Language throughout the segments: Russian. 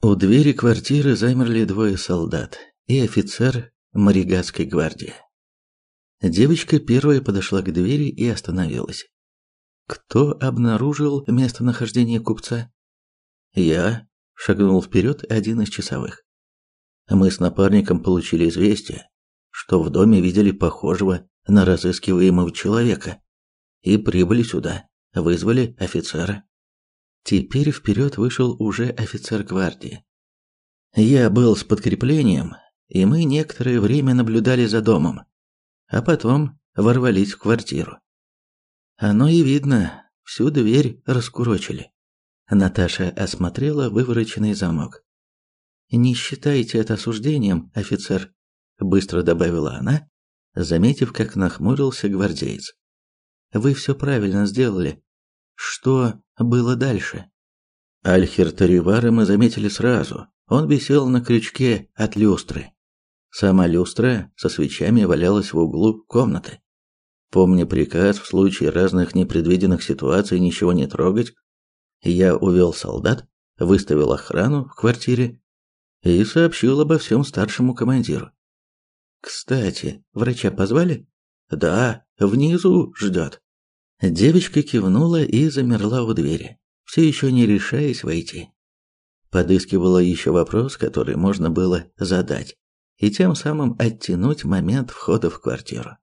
У двери квартиры замерли двое солдат и офицер Маригатской гвардии. Девочка первая подошла к двери и остановилась. Кто обнаружил местонахождение купца? Я, шагнул вперед один из часовых. Мы с напарником получили известие, что в доме видели похожего на разыскиваемого человека и прибыли сюда, вызвали офицера. Теперь вперед вышел уже офицер гвардии. Я был с подкреплением, и мы некоторое время наблюдали за домом, а потом ворвались в квартиру. Оно и видно, всю дверь раскурочили. Наташа осмотрела вывороченный замок. Не считайте это осуждением, офицер, быстро добавила она, заметив, как нахмурился гвардеец. Вы все правильно сделали. Что было дальше? Альхерта Ривара мы заметили сразу. Он висел на крючке от люстры. Сама люстра со свечами валялась в углу комнаты. Помня приказ в случае разных непредвиденных ситуаций ничего не трогать, я увел солдат, выставил охрану в квартире и сообщил обо всем старшему командиру. Кстати, врача позвали? Да, внизу ждет. Девочка кивнула и замерла у двери, все еще не решаясь войти. Подыскивала еще вопрос, который можно было задать, и тем самым оттянуть момент входа в квартиру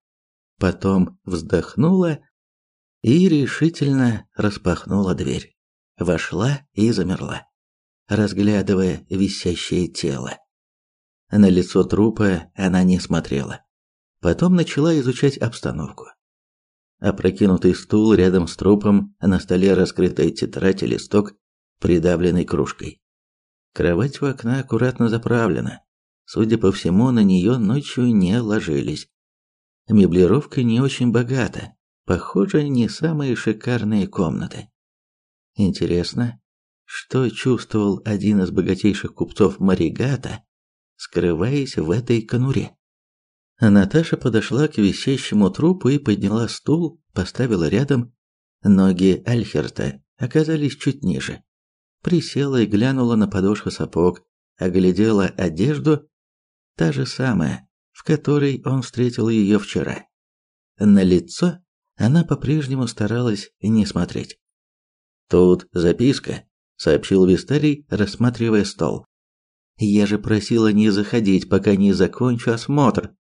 потом вздохнула и решительно распахнула дверь. Вошла и замерла, разглядывая висящее тело. На лицо трупа она не смотрела. Потом начала изучать обстановку. Опрокинутый стул рядом с трупом, на столе раскрытая тетрадь и листок, придавленный кружкой. Кровать у окна аккуратно заправлена. Судя по всему, на нее ночью не ложились. Меблировка не очень богата. Похоже, не самые шикарные комнаты. Интересно, что чувствовал один из богатейших купцов Маригата, скрываясь в этой конуре? Наташа подошла к висящему трупу и подняла стул, поставила рядом. Ноги Альхерта оказались чуть ниже. Присела и глянула на подошвы сапог, оглядела одежду, та же самая, в которой он встретил ее вчера. На лицо она по-прежнему старалась не смотреть. «Тут записка», — сообщил Вистарий, рассматривая стол. «Я же просила не заходить, пока не закончу осмотр».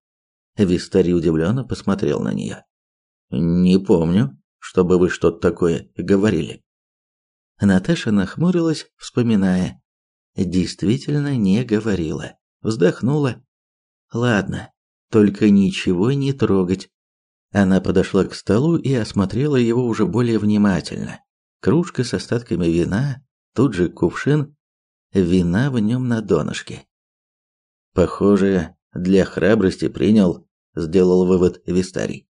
Вистарий удивленно посмотрел на нее. «Не помню, чтобы вы что-то такое говорили». Наташа нахмурилась, вспоминая. Действительно не говорила. Вздохнула Ладно, только ничего не трогать. Она подошла к столу и осмотрела его уже более внимательно. Кружка с остатками вина, тут же кувшин, вина в нем на донышке. Похоже, для храбрости принял, сделал вывод Вистарий.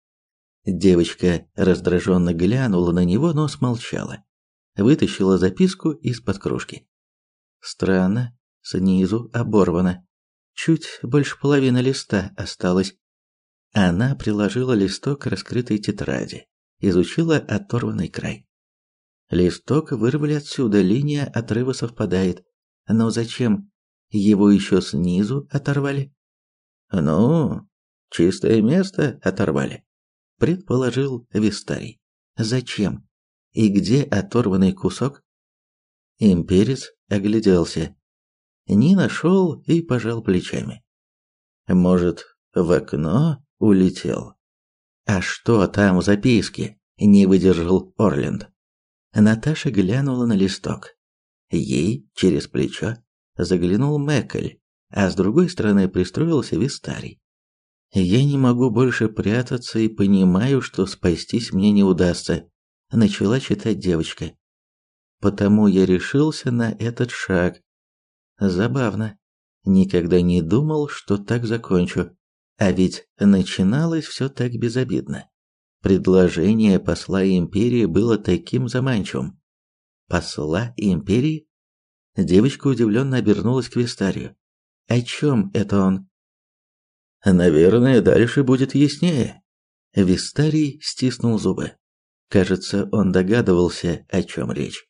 Девочка раздраженно глянула на него, но смолчала. Вытащила записку из-под кружки. Странно, снизу оборвано. Чуть больше половины листа осталось. Она приложила листок к раскрытой тетради, изучила оторванный край. Листок вырвали отсюда, линия отрыва совпадает. Но зачем? Его еще снизу оторвали? Ну, чистое место оторвали, предположил Вистарий. Зачем? И где оторванный кусок? Имперец огляделся не нашел и пожал плечами. Может, в окно улетел? А что там в записке? Не выдержал Орленд. Наташа глянула на листок. Ей через плечо заглянул Мэкль, а с другой стороны пристроился Вистарий. Я не могу больше прятаться и понимаю, что спастись мне не удастся, начала читать девочка. Потому я решился на этот шаг, Забавно. Никогда не думал, что так закончу. А ведь начиналось все так безобидно. Предложение посла империи было таким заманчивым. Посла империи? Девочка удивленно обернулась к Вистарию. О чем это он? Наверное, дальше будет яснее. Вистарий стиснул зубы. Кажется, он догадывался, о чем речь.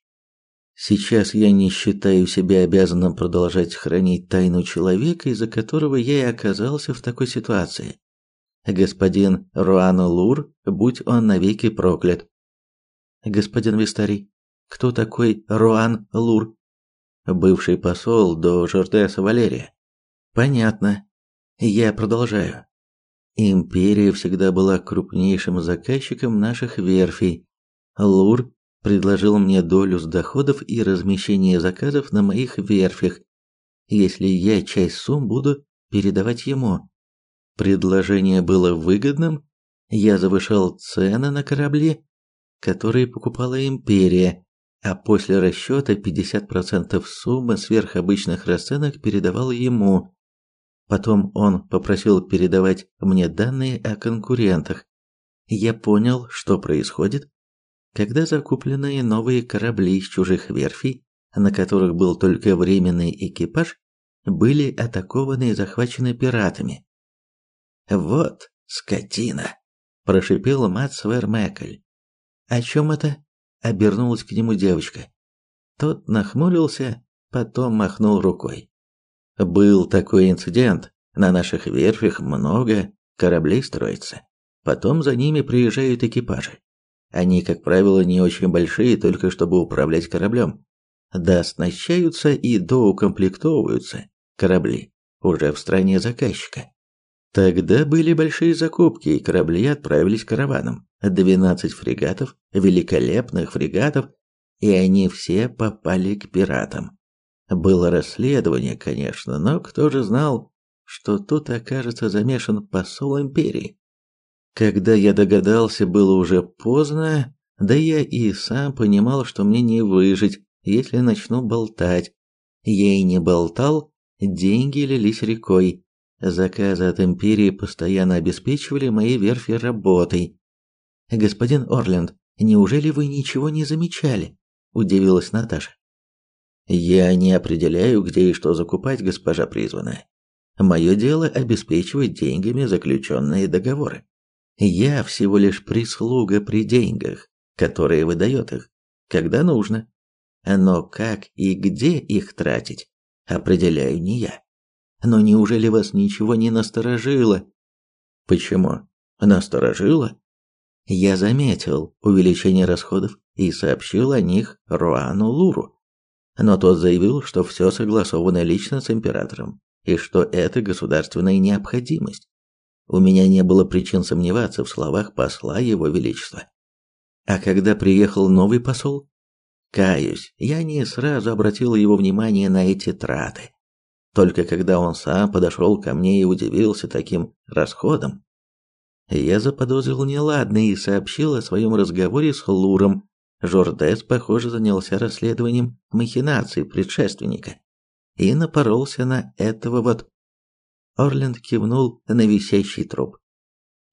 Сейчас я не считаю себя обязанным продолжать хранить тайну человека, из-за которого я и оказался в такой ситуации. Господин Руан Лур, будь он навеки проклят. Господин Вистарий, кто такой Руан Лур? Бывший посол до Жордеса Валерия. Понятно. Я продолжаю. Империя всегда была крупнейшим заказчиком наших верфей. Лур предложил мне долю с доходов и размещение заказов на моих верфях, если я часть сумм буду передавать ему. Предложение было выгодным, я завышал цены на корабли, которые покупала империя, а после расчета 50% суммы сверхобычных расценок передавал ему. Потом он попросил передавать мне данные о конкурентах. Я понял, что происходит, когда закупленные новые корабли из чужих верфей, на которых был только временный экипаж, были атакованы и захвачены пиратами. «Вот скотина!» – прошипел Мац Вермекль. «О чем это?» – обернулась к нему девочка. Тот нахмурился, потом махнул рукой. Был такой инцидент. На наших верфях много кораблей строится. Потом за ними приезжают экипажи. Они, как правило, не очень большие, только чтобы управлять кораблем. Да оснащаются и доукомплектовываются корабли уже в стране заказчика. Тогда были большие закупки, и корабли отправились караваном. 12 фрегатов, великолепных фрегатов, и они все попали к пиратам. Было расследование, конечно, но кто же знал, что тут окажется замешан посол империи? Когда я догадался, было уже поздно, да я и сам понимал, что мне не выжить, если начну болтать. Я и не болтал, деньги лились рекой. Заказы от империи постоянно обеспечивали мои верфи работой. Господин Орленд, неужели вы ничего не замечали? удивилась Наташа. Я не определяю, где и что закупать, госпожа призванная. Мое дело обеспечивать деньгами заключенные договоры. Я всего лишь прислуга при деньгах, которые выдает их, когда нужно. Но как и где их тратить, определяю не я. Но неужели вас ничего не насторожило? Почему? Насторожило? Я заметил увеличение расходов и сообщил о них Руану Луру но тот заявил, что все согласовано лично с императором и что это государственная необходимость. У меня не было причин сомневаться в словах посла его величества. А когда приехал новый посол, каюсь, я не сразу обратил его внимание на эти траты. Только когда он сам подошел ко мне и удивился таким расходом, я заподозрил неладное и сообщил о своем разговоре с Луром, Жордес, похоже, занялся расследованием махинаций предшественника и напоролся на этого вот. Орленд кивнул на висящий труп.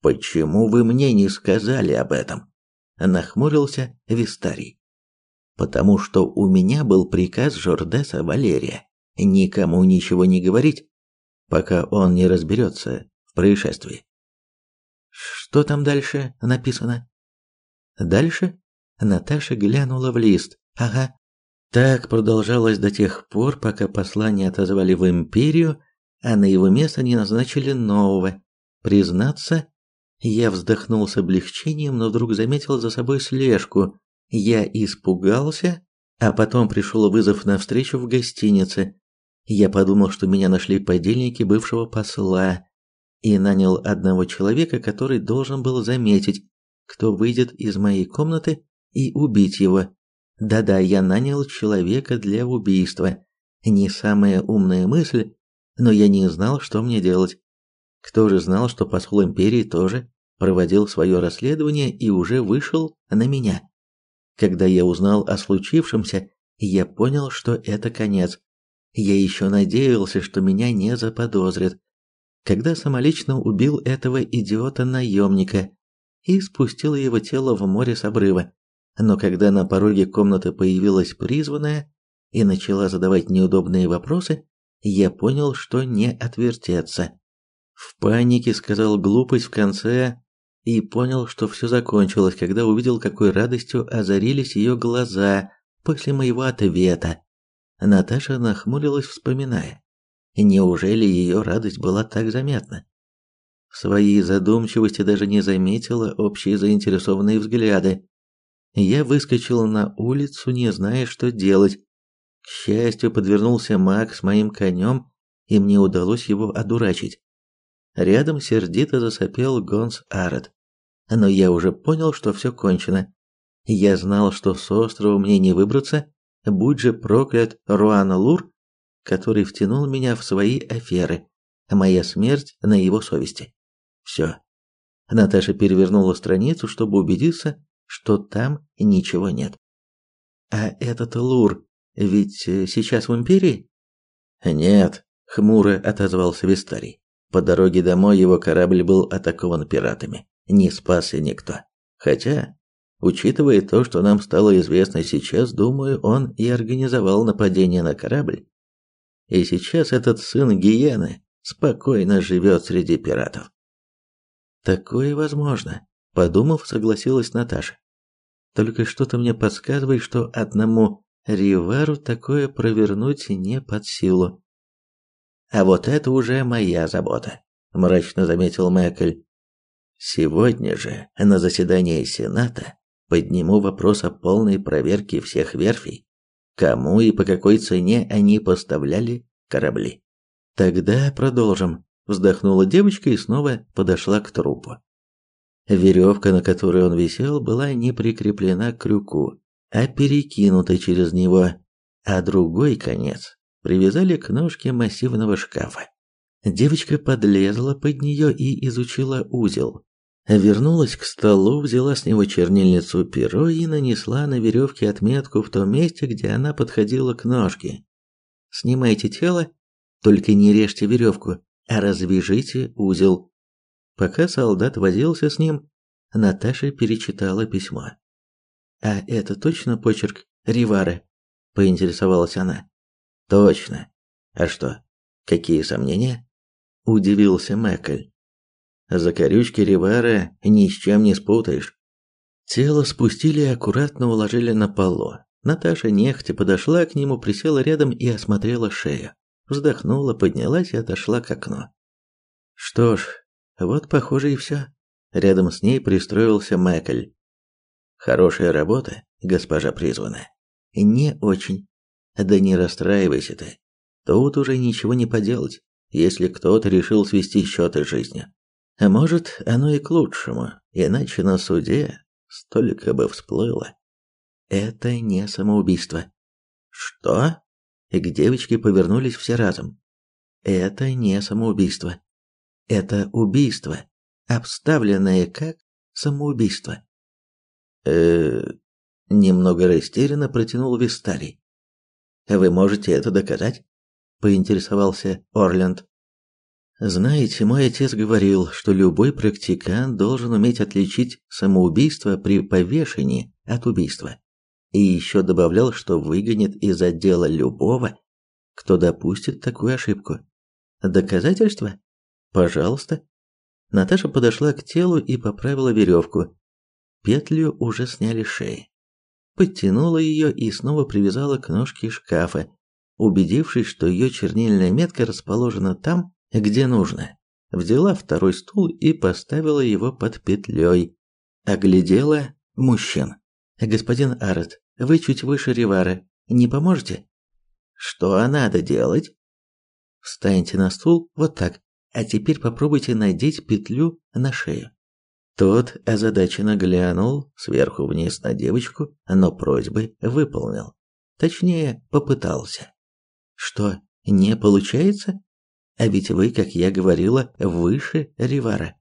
Почему вы мне не сказали об этом? нахмурился Вистарий. Потому что у меня был приказ Жордеса Валерия никому ничего не говорить, пока он не разберется в происшествии. Что там дальше написано? Дальше Наташа глянула в лист. Ага. Так продолжалось до тех пор, пока посла не отозвали в империю, а на его место не назначили нового. Признаться, я вздохнул с облегчением, но вдруг заметил за собой слежку. Я испугался, а потом пришел вызов на встречу в гостинице. Я подумал, что меня нашли подельники бывшего посла, и нанял одного человека, который должен был заметить, кто выйдет из моей комнаты и убить его. Да-да, я нанял человека для убийства. Не самая умная мысль, но я не знал, что мне делать. Кто же знал, что посол империи тоже проводил свое расследование и уже вышел на меня? Когда я узнал о случившемся, я понял, что это конец. Я еще надеялся, что меня не заподозрят. Когда самолично убил этого идиота-наемника и спустил его тело в море с обрыва, но когда на пороге комнаты появилась призванная и начала задавать неудобные вопросы, я понял, что не отвертеться. В панике сказал глупость в конце и понял, что все закончилось, когда увидел, какой радостью озарились ее глаза после моего ответа. Наташа нахмурилась, вспоминая. Неужели ее радость была так заметна? В своей задумчивости даже не заметила общие заинтересованные взгляды. Я выскочил на улицу, не зная, что делать. К счастью, подвернулся маг с моим конем, и мне удалось его одурачить. Рядом сердито засопел Гонс Арет. Но я уже понял, что все кончено. Я знал, что с острова мне не выбраться, будь же проклят Руан Лур, который втянул меня в свои аферы. Моя смерть на его совести. Все. Наташа перевернула страницу, чтобы убедиться, что там ничего нет. А этот Лур ведь э, сейчас в империи? Нет, хмуро отозвался Вистарий. По дороге домой его корабль был атакован пиратами. Не спасся никто. Хотя, учитывая то, что нам стало известно сейчас, думаю, он и организовал нападение на корабль. И сейчас этот сын Гиены спокойно живет среди пиратов. Такое возможно, подумав, согласилась Наташа. Только что-то мне подсказывает, что одному Ривару такое провернуть не под силу. А вот это уже моя забота, мрачно заметил Мэкль. Сегодня же на заседании Сената подниму вопрос о полной проверке всех верфей, кому и по какой цене они поставляли корабли. Тогда продолжим, вздохнула девочка и снова подошла к трупу. Веревка, на которой он висел, была не прикреплена к крюку, а перекинута через него, а другой конец привязали к ножке массивного шкафа. Девочка подлезла под нее и изучила узел. Вернулась к столу, взяла с него чернильницу перо и нанесла на веревке отметку в том месте, где она подходила к ножке. Снимайте тело, только не режьте веревку, а развяжите узел. Пока солдат возился с ним, Наташа перечитала письмо. «А это точно почерк Ривары?» – поинтересовалась она. Точно. А что? Какие сомнения? Удивился Мэкль. Закорючки Ривара ни с чем не спутаешь. Тело спустили и аккуратно уложили на полу. Наташа нехотя подошла к нему, присела рядом и осмотрела шею. Вздохнула, поднялась и отошла к окну. Что ж, вот похоже и все. Рядом с ней пристроился Мэкль. Хорошая работа, госпожа призванная. Не очень. Да не расстраивайся ты. Тут уже ничего не поделать, если кто-то решил свести счеты с жизнью. А может, оно и к лучшему, иначе на суде столько бы всплыло. Это не самоубийство. Что? И к девочке повернулись все разом. Это не самоубийство. Это убийство, обставленное как самоубийство. Э, немного растерянно протянул Вистарий. Вы можете это доказать? поинтересовался Орленд. Знаете, мой отец говорил, что любой практикант должен уметь отличить самоубийство при повешении от убийства. И еще добавлял, что выгонит из отдела любого, кто допустит такую ошибку. Доказательства? Пожалуйста. Наташа подошла к телу и поправила веревку. Петлю уже сняли с шеи подтянула ее и снова привязала к ножке шкафа, убедившись, что ее чернильная метка расположена там, где нужно. Взяла второй стул и поставила его под петлей. Оглядела мужчин. «Господин Арет, вы чуть выше Ривара. Не поможете?» «Что надо делать?» «Встаньте на стул, вот так, а теперь попробуйте надеть петлю на шею». Тот озадаченно глянул сверху вниз на девочку, но просьбы выполнил. Точнее, попытался. Что, не получается? А ведь вы, как я говорила, выше Ривара.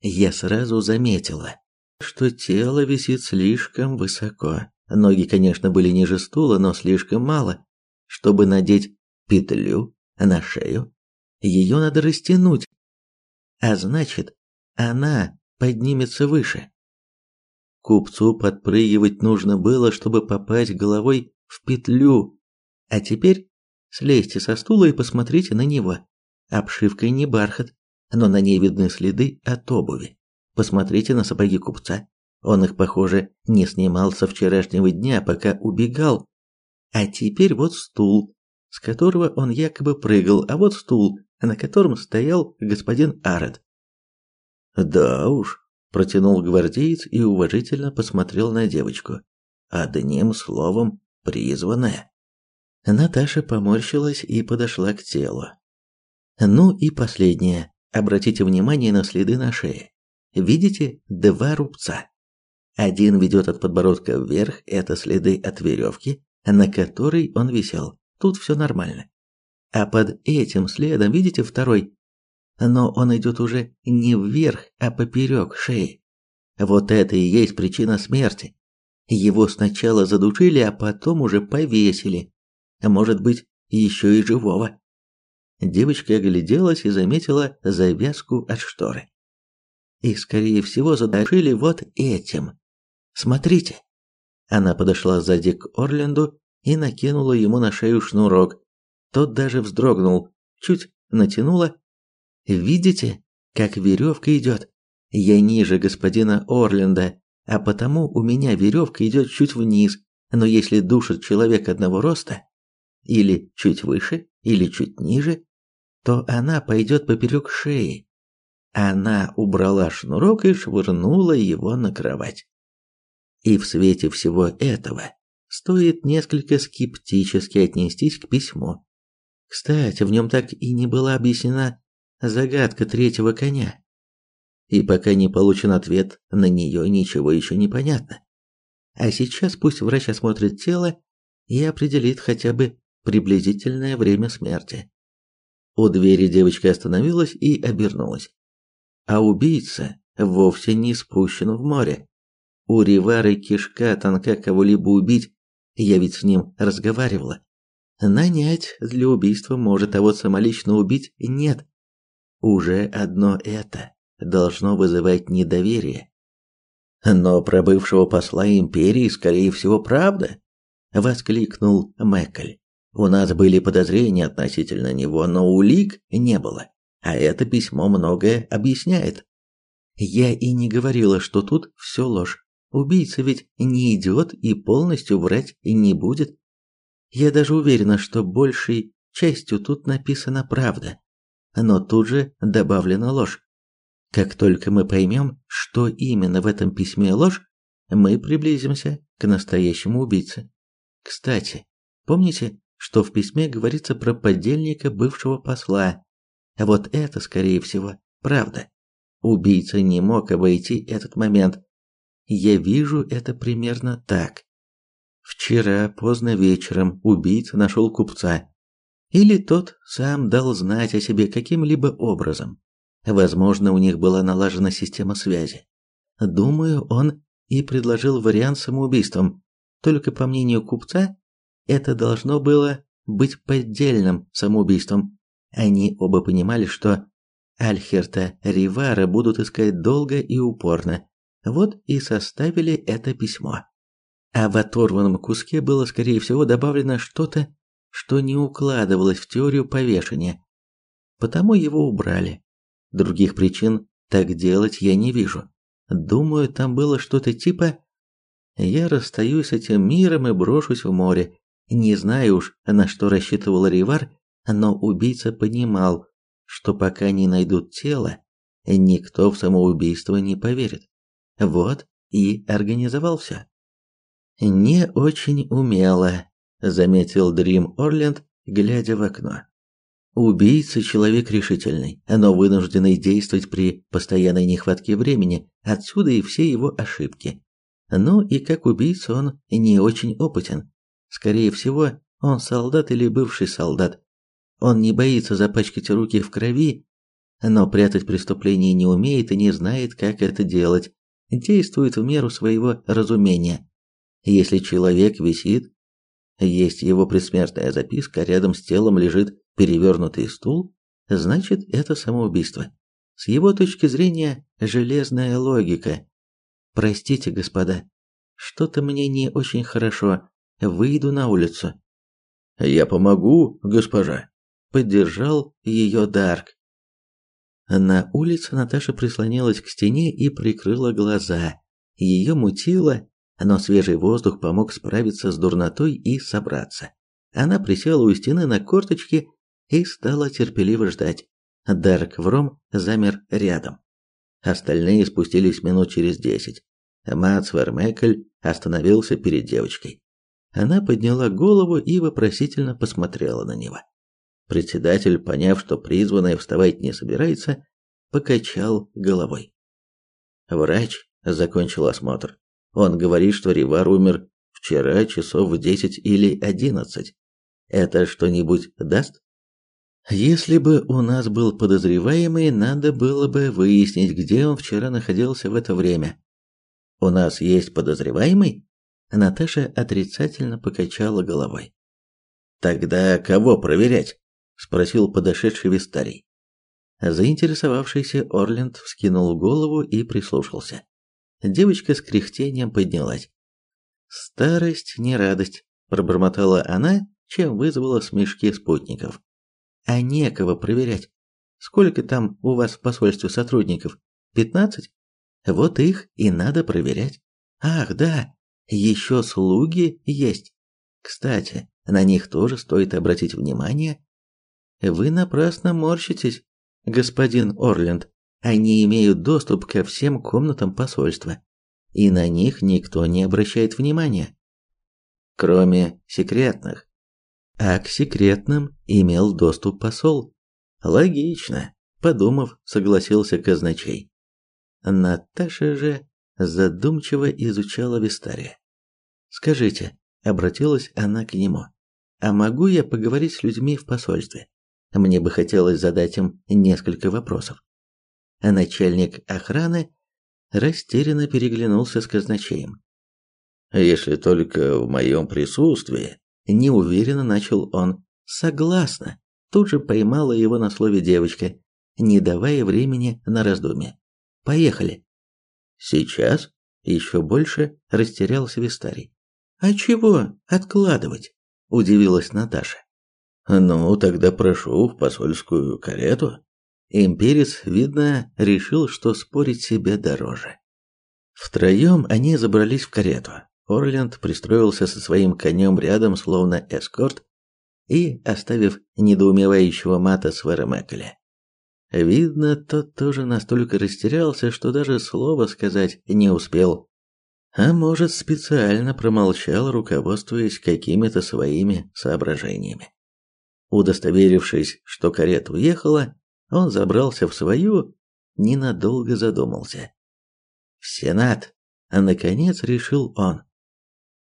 Я сразу заметила, что тело висит слишком высоко. Ноги, конечно, были ниже стула, но слишком мало, чтобы надеть петлю на шею. Ее надо растянуть. А значит, она поднимется выше. Купцу подпрыгивать нужно было, чтобы попасть головой в петлю. А теперь слезьте со стула и посмотрите на него. Обшивка не бархат, но на ней видны следы от обуви. Посмотрите на сапоги купца. Он их, похоже, не снимал со вчерашнего дня, пока убегал. А теперь вот стул, с которого он якобы прыгал, а вот стул, на котором стоял господин Арет. Да уж, протянул гвардеец и уважительно посмотрел на девочку. Одним словом, призванная. Наташа поморщилась и подошла к телу. Ну и последнее. Обратите внимание на следы на шее. Видите два рубца? Один ведет от подбородка вверх, это следы от веревки, на которой он висел. Тут все нормально. А под этим следом, видите, второй? Но он идет уже не вверх, а поперек шеи. Вот это и есть причина смерти. Его сначала задушили, а потом уже повесили. Может быть, еще и живого. Девочка огляделась и заметила завязку от шторы. И, скорее всего, задушили вот этим. Смотрите. Она подошла сзади к Орленду и накинула ему на шею шнурок. Тот даже вздрогнул, чуть натянула. Видите, как веревка идет? Я ниже господина Орленда, а потому у меня веревка идет чуть вниз. Но если душит человек одного роста, или чуть выше, или чуть ниже, то она пойдет поперек шеи. Она убрала шнурок и швырнула его на кровать. И в свете всего этого стоит несколько скептически отнестись к письму. Кстати, в нем так и не была объяснена загадка третьего коня. И пока не получен ответ, на нее ничего еще не понятно. А сейчас пусть врач осмотрит тело и определит хотя бы приблизительное время смерти. У двери девочка остановилась и обернулась. А убийца вовсе не спущен в море. У Ривары кишка тонка кого-либо убить, я ведь с ним разговаривала. Нанять для убийства может, а вот самолично убить нет. Уже одно это должно вызывать недоверие. Но про бывшего посла империи, скорее всего, правда, воскликнул Мэкль. У нас были подозрения относительно него, но улик не было. А это письмо многое объясняет. Я и не говорила, что тут все ложь. Убийца ведь не идет и полностью врать не будет. Я даже уверена, что большей частью тут написана правда, но тут же добавлена ложь. Как только мы поймем, что именно в этом письме ложь, мы приблизимся к настоящему убийце. Кстати, помните, что в письме говорится про подельника бывшего посла? Вот это, скорее всего, правда. Убийца не мог обойти этот момент, я вижу это примерно так. Вчера поздно вечером убийца нашел купца. Или тот сам дал знать о себе каким-либо образом. Возможно, у них была налажена система связи. Думаю, он и предложил вариант самоубийством. Только по мнению купца, это должно было быть поддельным самоубийством. Они оба понимали, что Альхерта Ривара будут искать долго и упорно, вот и составили это письмо. А в оторванном куске было, скорее всего, добавлено что-то, что не укладывалось в теорию повешения. Потому его убрали. Других причин так делать я не вижу. Думаю, там было что-то типа «Я расстаюсь с этим миром и брошусь в море». Не знаю уж, на что рассчитывал Ривар, но убийца понимал, что пока не найдут тело, никто в самоубийство не поверит. Вот и организовал все. Не очень умело, заметил Дрим Орленд, глядя в окно. Убийца человек решительный, но вынужденный действовать при постоянной нехватке времени, отсюда и все его ошибки. Ну и как убийца он не очень опытен. Скорее всего, он солдат или бывший солдат. Он не боится запачкать руки в крови, но прятать преступление не умеет и не знает, как это делать действует в меру своего разумения. Если человек висит, есть его предсмертная записка, рядом с телом лежит перевернутый стул, значит это самоубийство. С его точки зрения железная логика. Простите, господа, что-то мне не очень хорошо. Выйду на улицу. Я помогу, госпожа, поддержал ее Дарк. На улице Наташа прислонилась к стене и прикрыла глаза. Ее мутило, но свежий воздух помог справиться с дурнотой и собраться. Она присела у стены на корточки и стала терпеливо ждать. Дарк Вром замер рядом. Остальные спустились минут через десять. Мац Вермекель остановился перед девочкой. Она подняла голову и вопросительно посмотрела на него. Председатель, поняв, что призванная вставать не собирается, покачал головой. Врач закончил осмотр. Он говорит, что Ривар умер вчера часов в десять или одиннадцать. Это что-нибудь даст? Если бы у нас был подозреваемый, надо было бы выяснить, где он вчера находился в это время. У нас есть подозреваемый? Наташа отрицательно покачала головой. Тогда кого проверять? спросил подошедший Вистарий. Заинтересовавшийся Орленд вскинул голову и прислушался. Девочка с кряхтением поднялась. Старость не радость, пробормотала она, чем вызвала смешки спутников. А некого проверять. Сколько там у вас в посольстве сотрудников? Пятнадцать? Вот их и надо проверять. Ах, да, еще слуги есть. Кстати, на них тоже стоит обратить внимание. Вы напрасно морщитесь, господин Орленд. Они имеют доступ ко всем комнатам посольства, и на них никто не обращает внимания, кроме секретных. А к секретным имел доступ посол. Логично, подумав, согласился казначей. Наташа же задумчиво изучала Вистария. Скажите, обратилась она к нему. А могу я поговорить с людьми в посольстве? Мне бы хотелось задать им несколько вопросов. А начальник охраны растерянно переглянулся с казначеем. Если только в моем присутствии, неуверенно начал он. Согласна. Тут же поймала его на слове девочка, не давая времени на раздумье. Поехали. Сейчас еще больше растерялся Вистарий. А чего откладывать? удивилась Наташа. Ну, тогда прошу в посольскую карету. Имперец, видно, решил, что спорить себе дороже. Втроем они забрались в карету. Орленд пристроился со своим конем рядом, словно эскорт, и, оставив недоумевающего мата Свера Меккеля, Видно, тот тоже настолько растерялся, что даже слова сказать не успел. А может, специально промолчал, руководствуясь какими-то своими соображениями. Удостоверившись, что карета уехала, он забрался в свою, ненадолго задумался. В Сенат, наконец решил он.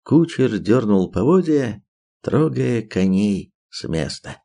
Кучер дернул поводья, трогая коней с места.